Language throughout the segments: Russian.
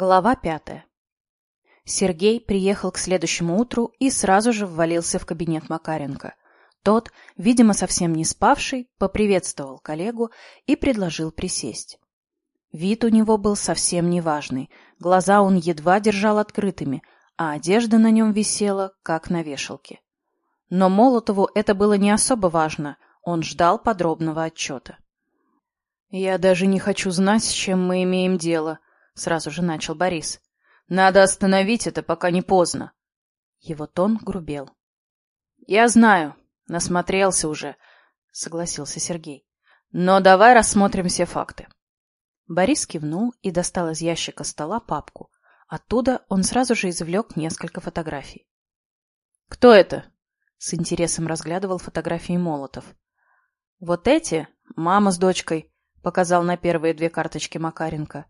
Глава пятая. Сергей приехал к следующему утру и сразу же ввалился в кабинет Макаренко. Тот, видимо, совсем не спавший, поприветствовал коллегу и предложил присесть. Вид у него был совсем неважный, глаза он едва держал открытыми, а одежда на нем висела, как на вешалке. Но Молотову это было не особо важно, он ждал подробного отчета. «Я даже не хочу знать, с чем мы имеем дело», сразу же начал Борис. Надо остановить это, пока не поздно. Его тон грубел. Я знаю, насмотрелся уже, согласился Сергей. Но давай рассмотрим все факты. Борис кивнул и достал из ящика стола папку. Оттуда он сразу же извлек несколько фотографий. «Кто это?» — с интересом разглядывал фотографии Молотов. «Вот эти, мама с дочкой», — показал на первые две карточки Макаренко.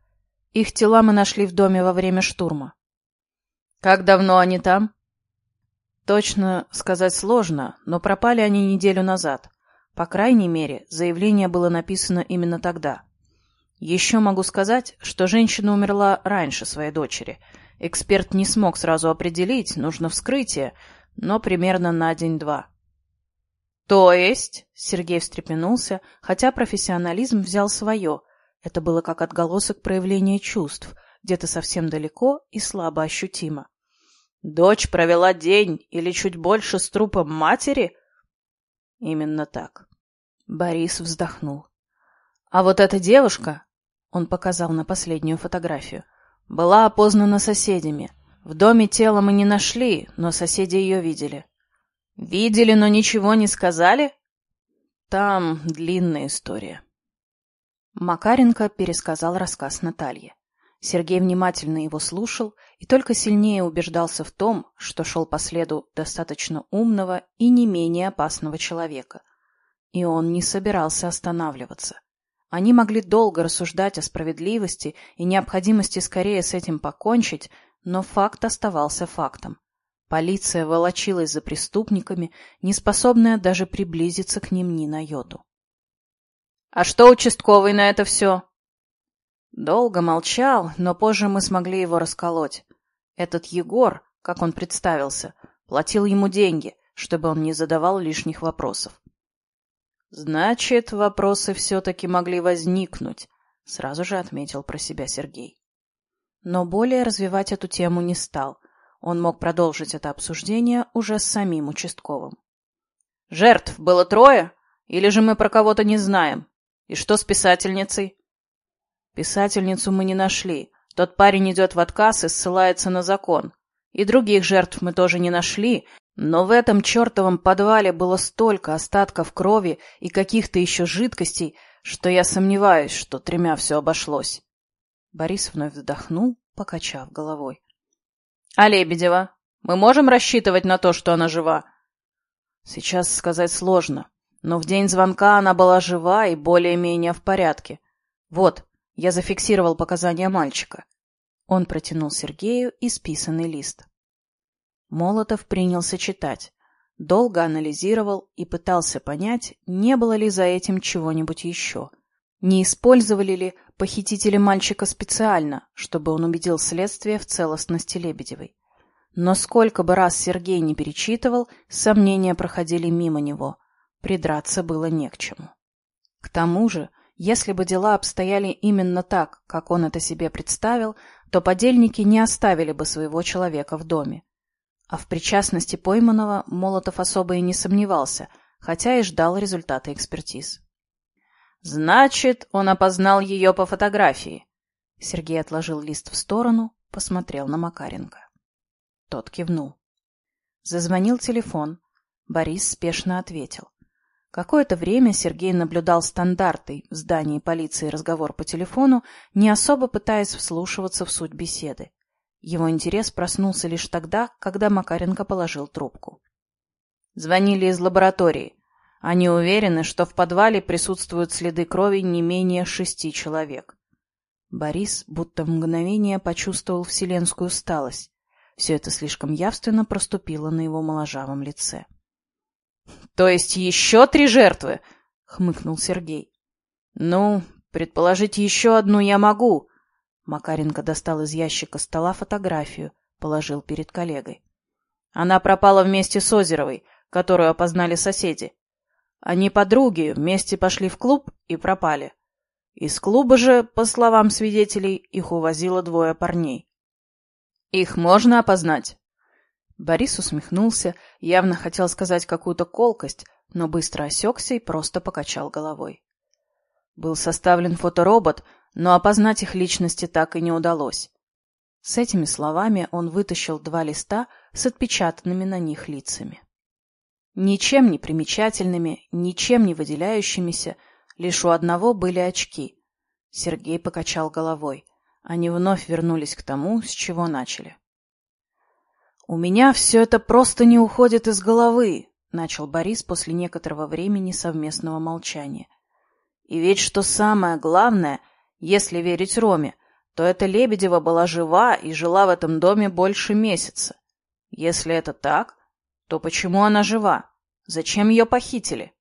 Их тела мы нашли в доме во время штурма. Как давно они там? Точно сказать сложно, но пропали они неделю назад. По крайней мере, заявление было написано именно тогда. Еще могу сказать, что женщина умерла раньше своей дочери. Эксперт не смог сразу определить, нужно вскрытие, но примерно на день-два. То есть, Сергей встрепенулся, хотя профессионализм взял свое, это было как отголосок проявления чувств, где-то совсем далеко и слабо ощутимо. «Дочь провела день или чуть больше с трупом матери?» «Именно так». Борис вздохнул. «А вот эта девушка...» Он показал на последнюю фотографию. «Была опознана соседями. В доме тело мы не нашли, но соседи ее видели». «Видели, но ничего не сказали?» «Там длинная история». Макаренко пересказал рассказ Наталье. Сергей внимательно его слушал и только сильнее убеждался в том, что шел по следу достаточно умного и не менее опасного человека. И он не собирался останавливаться. Они могли долго рассуждать о справедливости и необходимости скорее с этим покончить, но факт оставался фактом. Полиция волочилась за преступниками, не способная даже приблизиться к ним ни на йоту. А что участковый на это все? Долго молчал, но позже мы смогли его расколоть. Этот Егор, как он представился, платил ему деньги, чтобы он не задавал лишних вопросов. Значит, вопросы все-таки могли возникнуть, сразу же отметил про себя Сергей. Но более развивать эту тему не стал. Он мог продолжить это обсуждение уже с самим участковым. «Жертв было трое? Или же мы про кого-то не знаем?» И что с писательницей? Писательницу мы не нашли. Тот парень идет в отказ и ссылается на закон. И других жертв мы тоже не нашли, но в этом чертовом подвале было столько остатков крови и каких-то еще жидкостей, что я сомневаюсь, что тремя все обошлось. Борис вновь вздохнул, покачав головой. — А Лебедева? Мы можем рассчитывать на то, что она жива? — Сейчас сказать сложно. Но в день звонка она была жива и более-менее в порядке. Вот, я зафиксировал показания мальчика. Он протянул Сергею исписанный лист. Молотов принялся читать. Долго анализировал и пытался понять, не было ли за этим чего-нибудь еще. Не использовали ли похитители мальчика специально, чтобы он убедил следствие в целостности Лебедевой. Но сколько бы раз Сергей не перечитывал, сомнения проходили мимо него – Придраться было не к чему. К тому же, если бы дела обстояли именно так, как он это себе представил, то подельники не оставили бы своего человека в доме. А в причастности пойманного Молотов особо и не сомневался, хотя и ждал результата экспертиз. «Значит, он опознал ее по фотографии». Сергей отложил лист в сторону, посмотрел на Макаренко. Тот кивнул. Зазвонил телефон. Борис спешно ответил. Какое-то время Сергей наблюдал стандартный в здании полиции разговор по телефону, не особо пытаясь вслушиваться в суть беседы. Его интерес проснулся лишь тогда, когда Макаренко положил трубку. Звонили из лаборатории. Они уверены, что в подвале присутствуют следы крови не менее шести человек. Борис будто в мгновение почувствовал вселенскую усталость. Все это слишком явственно проступило на его моложавом лице. — то есть еще три жертвы? Хмыкнул Сергей. Ну, предположить еще одну я могу. Макаренко достал из ящика стола фотографию, положил перед коллегой. Она пропала вместе с Озеровой, которую опознали соседи. Они подруги, вместе пошли в клуб и пропали. Из клуба же, по словам свидетелей, их увозило двое парней. Их можно опознать? Борис усмехнулся, явно хотел сказать какую-то колкость, но быстро осекся и просто покачал головой. Был составлен фоторобот, но опознать их личности так и не удалось. С этими словами он вытащил два листа с отпечатанными на них лицами. Ничем не примечательными, ничем не выделяющимися, лишь у одного были очки. Сергей покачал головой. Они вновь вернулись к тому, с чего начали. «У меня все это просто не уходит из головы», — начал Борис после некоторого времени совместного молчания. «И ведь что самое главное, если верить Роме, то эта Лебедева была жива и жила в этом доме больше месяца. Если это так, то почему она жива? Зачем ее похитили?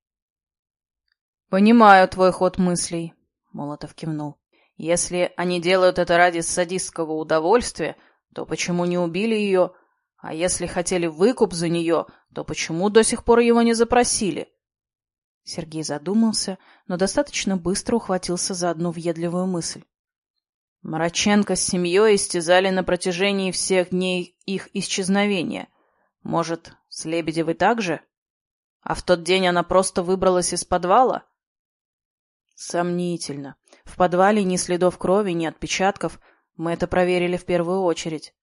«Понимаю твой ход мыслей», — Молотов кивнул. «Если они делают это ради садистского удовольствия, то почему не убили ее? А если хотели выкуп за нее, то почему до сих пор его не запросили?» Сергей задумался, но достаточно быстро ухватился за одну въедливую мысль. Мараченко с семьей истязали на протяжении всех дней их исчезновения. Может, с Лебедевой так же? А в тот день она просто выбралась из подвала? Сомнительно. В подвале ни следов крови, ни отпечатков. Мы это проверили в первую очередь.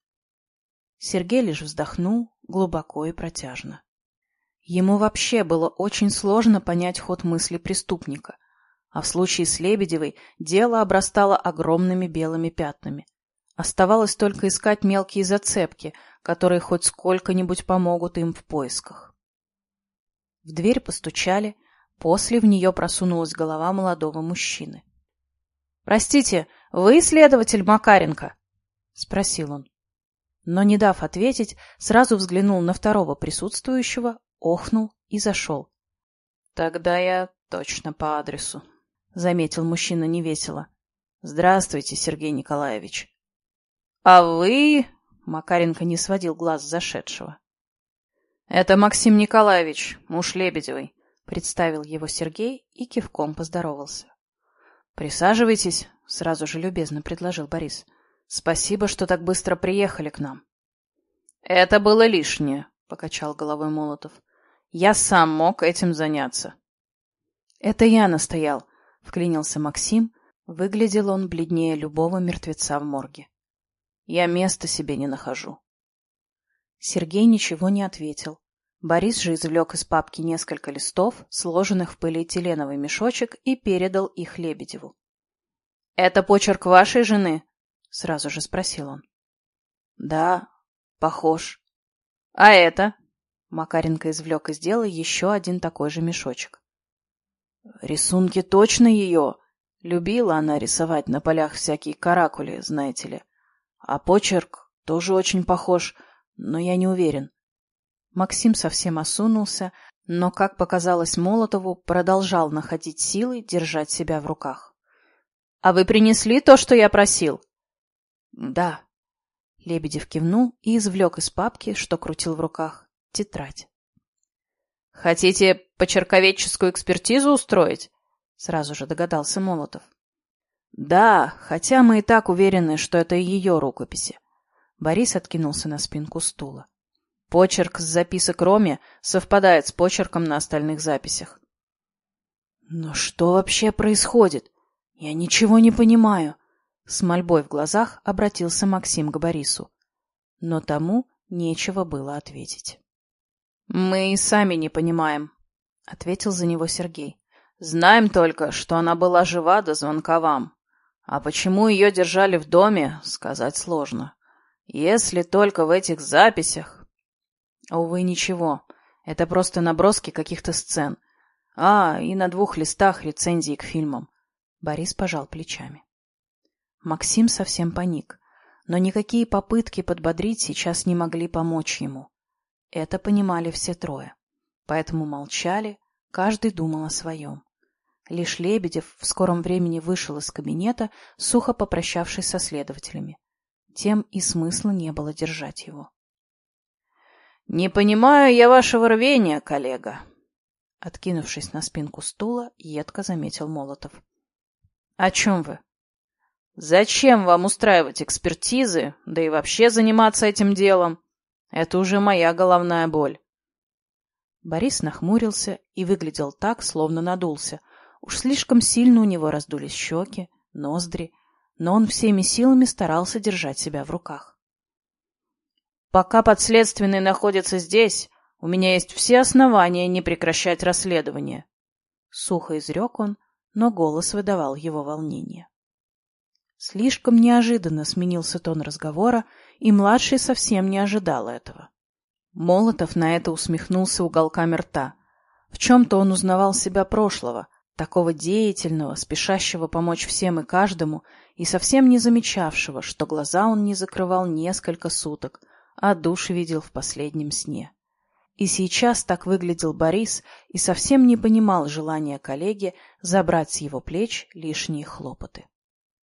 Сергей лишь вздохнул глубоко и протяжно. Ему вообще было очень сложно понять ход мысли преступника. А в случае с Лебедевой дело обрастало огромными белыми пятнами. Оставалось только искать мелкие зацепки, которые хоть сколько-нибудь помогут им в поисках. В дверь постучали, после в нее просунулась голова молодого мужчины. «Простите, вы следователь Макаренко?» — спросил он. Но, не дав ответить, сразу взглянул на второго присутствующего, охнул и зашел. «Тогда я точно по адресу», — заметил мужчина невесело. «Здравствуйте, Сергей Николаевич». «А вы...» — Макаренко не сводил глаз зашедшего. «Это Максим Николаевич, муж Лебедевой», — представил его Сергей и кивком поздоровался. «Присаживайтесь», — сразу же любезно предложил Борис. «Спасибо, что так быстро приехали к нам». «Это было лишнее», — покачал головой Молотов. «Я сам мог этим заняться». «Это я настоял», — вклинился Максим. Выглядел он бледнее любого мертвеца в морге. «Я места себе не нахожу». Сергей ничего не ответил. Борис же извлек из папки несколько листов, сложенных в полиэтиленовый мешочек, и передал их Лебедеву. — Это почерк вашей жены? — сразу же спросил он. — Да, похож. — А это? — Макаренко извлек из дела еще один такой же мешочек. — Рисунки точно ее. Любила она рисовать на полях всякие каракули, знаете ли. А почерк тоже очень похож — но я не уверен. Максим совсем осунулся, но, как показалось Молотову, продолжал находить силы держать себя в руках. — А вы принесли то, что я просил? — Да. Лебедев кивнул и извлек из папки, что крутил в руках, тетрадь. — Хотите почерковедческую экспертизу устроить? — сразу же догадался Молотов. — Да, хотя мы и так уверены, что это ее рукописи. Борис откинулся на спинку стула. Почерк с записок Роме совпадает с почерком на остальных записях. «Но что вообще происходит? Я ничего не понимаю!» С мольбой в глазах обратился Максим к Борису. Но тому нечего было ответить. «Мы и сами не понимаем», — ответил за него Сергей. «Знаем только, что она была жива до звонка вам. А почему ее держали в доме, сказать сложно. Если только в этих записях... Увы, ничего. Это просто наброски каких-то сцен. А, и на двух листах рецензии к фильмам. Борис пожал плечами. Максим совсем паник, но никакие попытки подбодрить сейчас не могли помочь ему. Это понимали все трое. Поэтому молчали, каждый думал о своем. Лишь Лебедев в скором времени вышел из кабинета, сухо попрощавшись со следователями. Тем и смысла не было держать его. — Не понимаю я вашего рвения, коллега. Откинувшись на спинку стула, едко заметил Молотов. — О чем вы? — Зачем вам устраивать экспертизы, да и вообще заниматься этим делом? Это уже моя головная боль. Борис нахмурился и выглядел так, словно надулся. Уж слишком сильно у него раздулись щеки, ноздри, но он всеми силами старался держать себя в руках. «Пока подследственный находится здесь, у меня есть все основания не прекращать расследование», — сухо изрек он, но голос выдавал его волнение. Слишком неожиданно сменился тон разговора, и младший совсем не ожидал этого. Молотов на это усмехнулся уголками рта. В чем-то он узнавал себя прошлого, такого деятельного, спешащего помочь всем и каждому, и совсем не замечавшего, что глаза он не закрывал несколько суток, а душ видел в последнем сне. И сейчас так выглядел Борис и совсем не понимал желания коллеги забрать с его плеч лишние хлопоты.